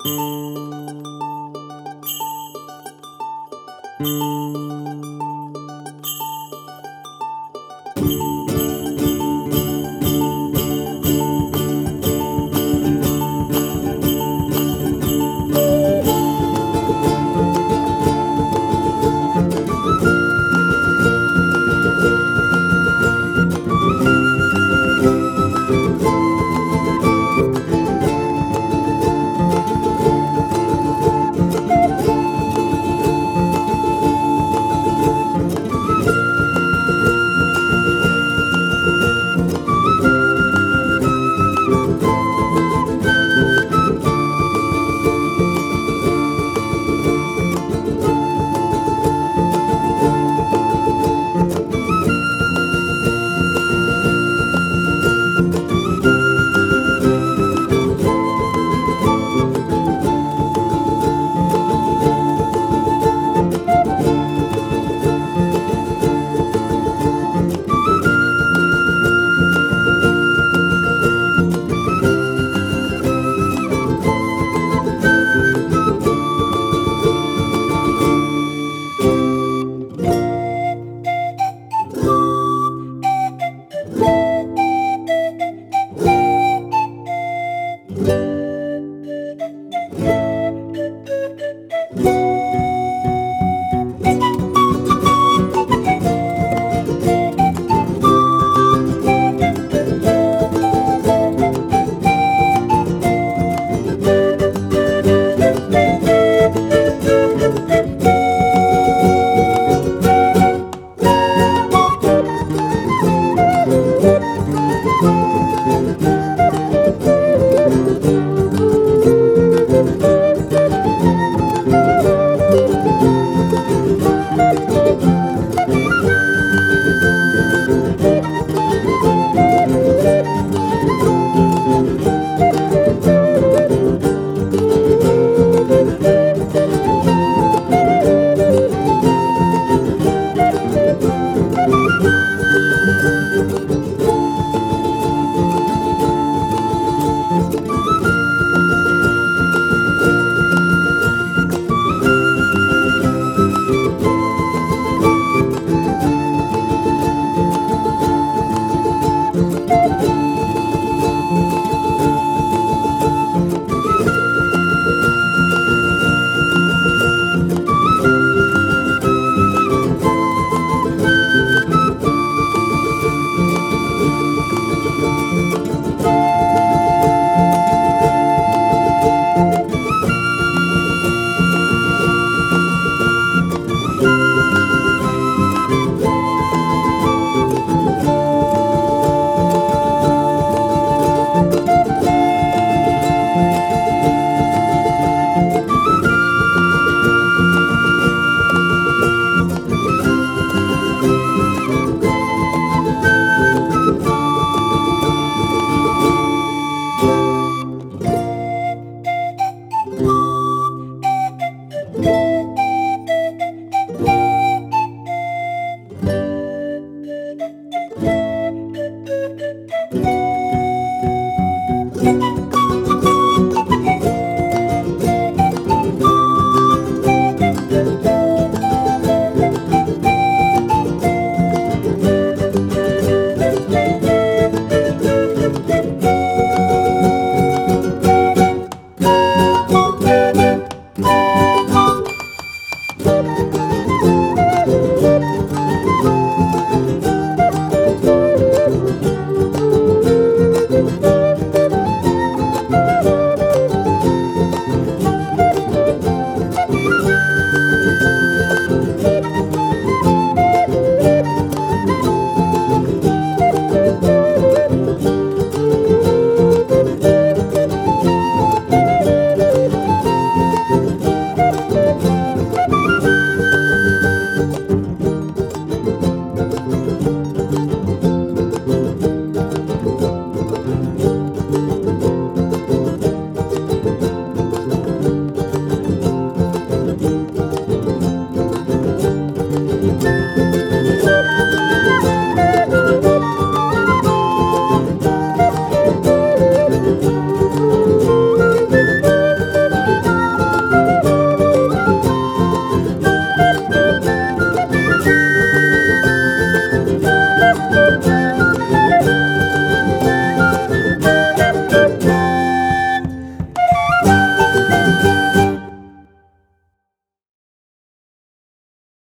Thank